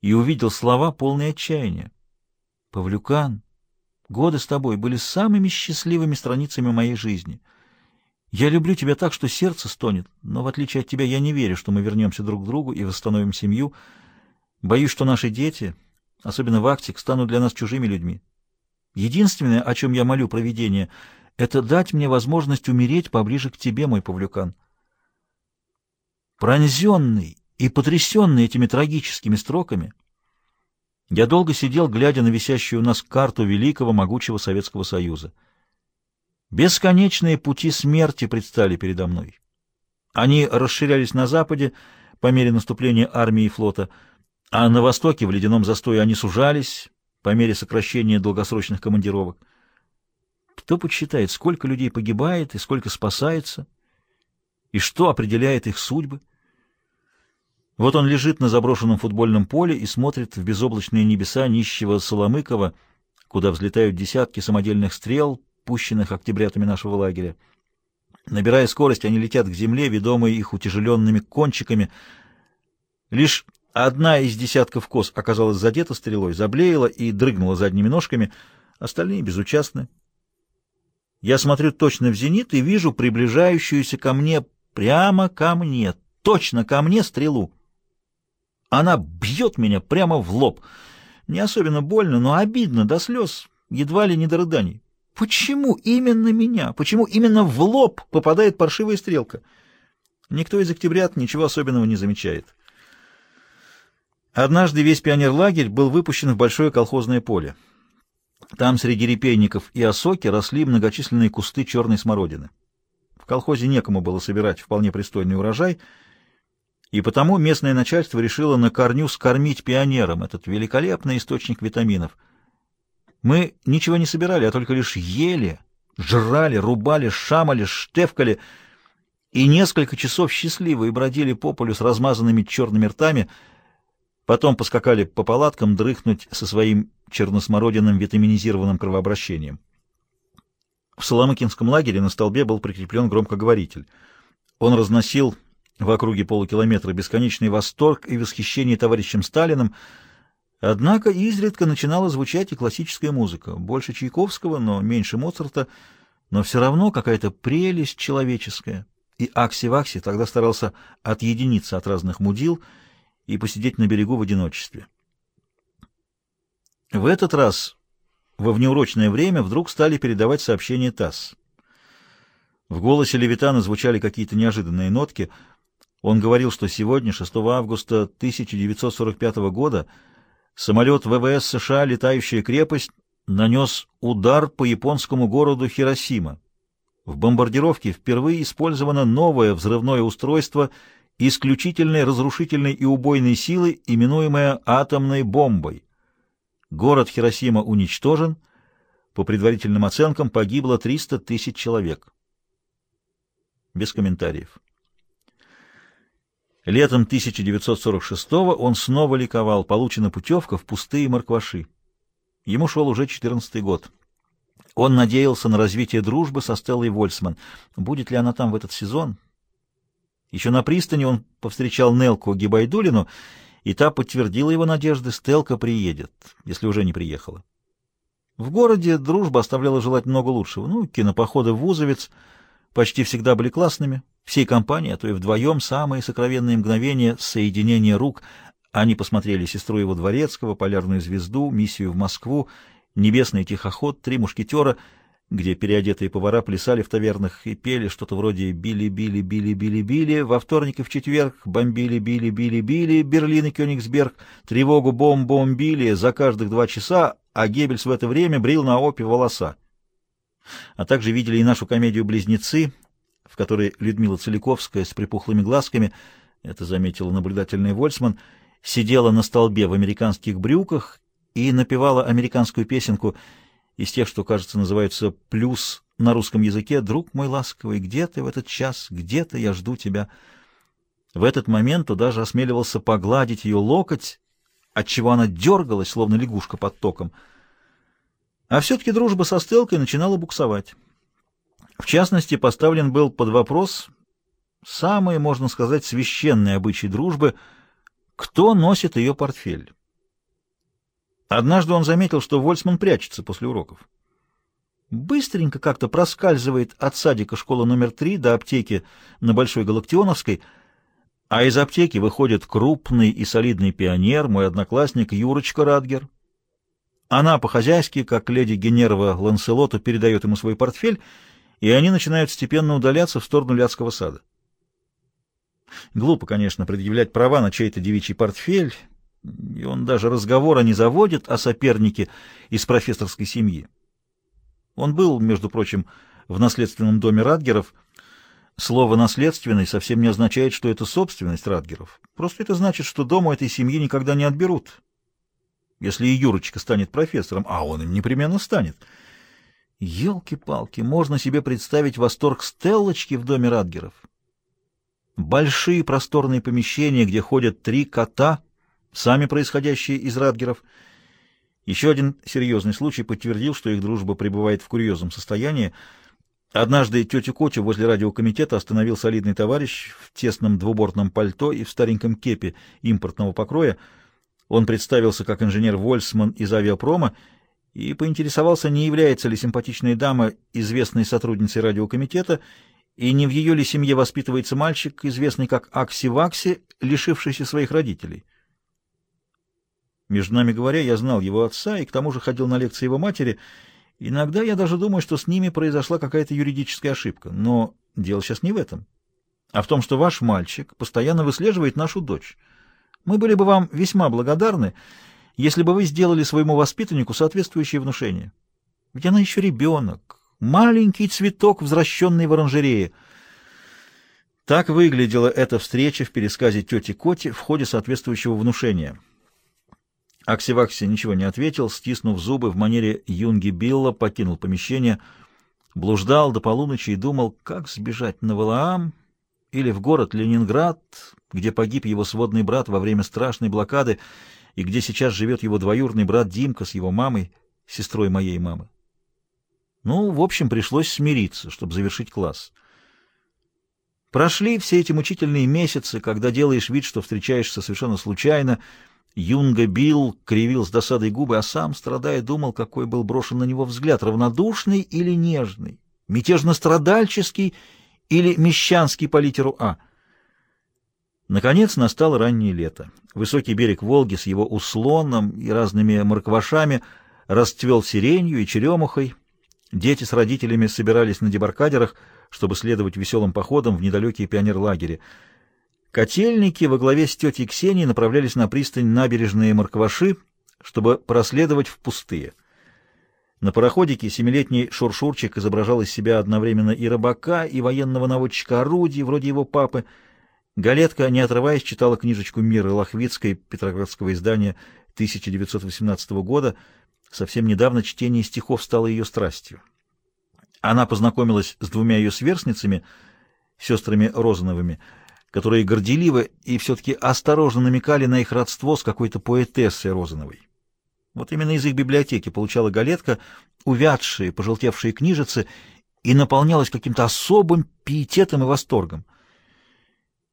и увидел слова, полные отчаяния. «Павлюкан, годы с тобой были самыми счастливыми страницами моей жизни. Я люблю тебя так, что сердце стонет, но, в отличие от тебя, я не верю, что мы вернемся друг к другу и восстановим семью. Боюсь, что наши дети, особенно Вактик, станут для нас чужими людьми. Единственное, о чем я молю провидение, это дать мне возможность умереть поближе к тебе, мой Павлюкан». Пронзенный и потрясенный этими трагическими строками, я долго сидел, глядя на висящую у нас карту великого могучего Советского Союза. Бесконечные пути смерти предстали передо мной. Они расширялись на западе по мере наступления армии и флота, а на востоке в ледяном застое они сужались по мере сокращения долгосрочных командировок. Кто подсчитает, сколько людей погибает и сколько спасается, и что определяет их судьбы? Вот он лежит на заброшенном футбольном поле и смотрит в безоблачные небеса нищего Соломыкова, куда взлетают десятки самодельных стрел, пущенных октябрятами нашего лагеря. Набирая скорость, они летят к земле, ведомые их утяжеленными кончиками. Лишь одна из десятков коз оказалась задета стрелой, заблеяла и дрыгнула задними ножками, остальные безучастны. Я смотрю точно в зенит и вижу приближающуюся ко мне, прямо ко мне, точно ко мне стрелу. Она бьет меня прямо в лоб. Не особенно больно, но обидно до слез, едва ли не до рыданий. Почему именно меня? Почему именно в лоб попадает паршивая стрелка? Никто из октябрят ничего особенного не замечает. Однажды весь пионерлагерь был выпущен в большое колхозное поле. Там среди репейников и осоки росли многочисленные кусты черной смородины. В колхозе некому было собирать вполне пристойный урожай — и потому местное начальство решило на корню скормить пионерам этот великолепный источник витаминов. Мы ничего не собирали, а только лишь ели, жрали, рубали, шамали, штефкали и несколько часов счастливые бродили по полю с размазанными черными ртами, потом поскакали по палаткам дрыхнуть со своим черносмородиным витаминизированным кровообращением. В Соломыкинском лагере на столбе был прикреплен громкоговоритель. Он разносил в округе полукилометра бесконечный восторг и восхищение товарищем Сталиным, однако изредка начинала звучать и классическая музыка, больше Чайковского, но меньше Моцарта, но все равно какая-то прелесть человеческая. И Акси-Вакси тогда старался отъединиться от разных мудил и посидеть на берегу в одиночестве. В этот раз во внеурочное время вдруг стали передавать сообщения ТАСС. В голосе Левитана звучали какие-то неожиданные нотки — он говорил, что сегодня, 6 августа 1945 года, самолет ВВС США «Летающая крепость» нанес удар по японскому городу Хиросима. В бомбардировке впервые использовано новое взрывное устройство исключительной разрушительной и убойной силы, именуемое атомной бомбой. Город Хиросима уничтожен, по предварительным оценкам погибло 300 тысяч человек. Без комментариев. Летом 1946-го он снова ликовал, получена путевка в пустые Маркваши. Ему шел уже 14 год. Он надеялся на развитие дружбы со Стеллой Вольсман. Будет ли она там в этот сезон? Еще на пристани он повстречал Нелку Гибайдулину, и та подтвердила его надежды, Стелка приедет, если уже не приехала. В городе дружба оставляла желать много лучшего. Ну, кинопоходы в Вузовец почти всегда были классными, Всей компании, а то и вдвоем, самые сокровенные мгновения соединения рук. Они посмотрели «Сестру его дворецкого», «Полярную звезду», «Миссию в Москву», «Небесный тихоход», «Три мушкетера», где переодетые повара плясали в тавернах и пели что-то вроде «Били-били-били-били-били», во вторник и в четверг «Бомбили-били-били-били», «Берлин и Кёнигсберг», «Тревогу бом-бомбили» за каждых два часа, а Геббельс в это время брил на опе волоса. А также видели и нашу комедию «Близнецы», в которой Людмила Целиковская с припухлыми глазками, это заметила наблюдательный Вольсман, сидела на столбе в американских брюках и напевала американскую песенку из тех, что, кажется, называются «плюс» на русском языке «Друг мой ласковый, где ты в этот час? Где-то я жду тебя». В этот момент он даже осмеливался погладить ее локоть, отчего она дергалась, словно лягушка под током. А все-таки дружба со Стелкой начинала буксовать. В частности, поставлен был под вопрос самый, можно сказать, священный обычай дружбы, кто носит ее портфель. Однажды он заметил, что Вольсман прячется после уроков. Быстренько как-то проскальзывает от садика школы номер три до аптеки на Большой Галактионовской, а из аптеки выходит крупный и солидный пионер, мой одноклассник Юрочка Радгер. Она по-хозяйски, как леди Генерва Ланселота, передает ему свой портфель, и они начинают степенно удаляться в сторону Ляцкого сада. Глупо, конечно, предъявлять права на чей-то девичий портфель, и он даже разговора не заводит о сопернике из профессорской семьи. Он был, между прочим, в наследственном доме Радгеров. Слово «наследственный» совсем не означает, что это собственность Радгеров. Просто это значит, что дому этой семьи никогда не отберут. Если и Юрочка станет профессором, а он им непременно станет. Елки-палки, можно себе представить восторг Стеллочки в доме Радгеров. Большие просторные помещения, где ходят три кота, сами происходящие из Радгеров — еще один серьезный случай подтвердил, что их дружба пребывает в курьезном состоянии. Однажды тетю Котю возле радиокомитета остановил солидный товарищ в тесном двубортном пальто и в стареньком кепе импортного покроя. Он представился как инженер Вольсман из авиапрома и поинтересовался, не является ли симпатичная дама известной сотрудницей радиокомитета, и не в ее ли семье воспитывается мальчик, известный как Акси-Вакси, лишившийся своих родителей. Между нами говоря, я знал его отца и к тому же ходил на лекции его матери. Иногда я даже думаю, что с ними произошла какая-то юридическая ошибка. Но дело сейчас не в этом, а в том, что ваш мальчик постоянно выслеживает нашу дочь. Мы были бы вам весьма благодарны, если бы вы сделали своему воспитаннику соответствующее внушение. Ведь она еще ребенок, маленький цветок, возвращенный в оранжерее. Так выглядела эта встреча в пересказе тети Коти в ходе соответствующего внушения. Аксивакси ничего не ответил, стиснув зубы в манере Юнги Билла, покинул помещение, блуждал до полуночи и думал, как сбежать на Валаам или в город Ленинград, где погиб его сводный брат во время страшной блокады и где сейчас живет его двоюродный брат Димка с его мамой, сестрой моей мамы. Ну, в общем, пришлось смириться, чтобы завершить класс. Прошли все эти мучительные месяцы, когда делаешь вид, что встречаешься совершенно случайно, Юнга Билл кривил с досадой губы, а сам, страдая, думал, какой был брошен на него взгляд, равнодушный или нежный, мятежно-страдальческий или мещанский по литеру «А». Наконец настало раннее лето. Высокий берег Волги с его услоном и разными морквашами расцвел сиренью и черемухой. Дети с родителями собирались на дебаркадерах, чтобы следовать веселым походам в недалекие пионерлагеря. Котельники во главе с тетей Ксенией направлялись на пристань набережные Маркваши, чтобы проследовать в пустые. На пароходике семилетний шуршурчик изображал из себя одновременно и рыбака, и военного наводчика орудий, вроде его папы. Галетка, не отрываясь, читала книжечку Миры Лохвицкой петроградского издания 1918 года. Совсем недавно чтение стихов стало ее страстью. Она познакомилась с двумя ее сверстницами, сестрами Розановыми, которые горделиво и все-таки осторожно намекали на их родство с какой-то поэтессой Розановой. Вот именно из их библиотеки получала Галетка увядшие, пожелтевшие книжицы и наполнялась каким-то особым пиететом и восторгом —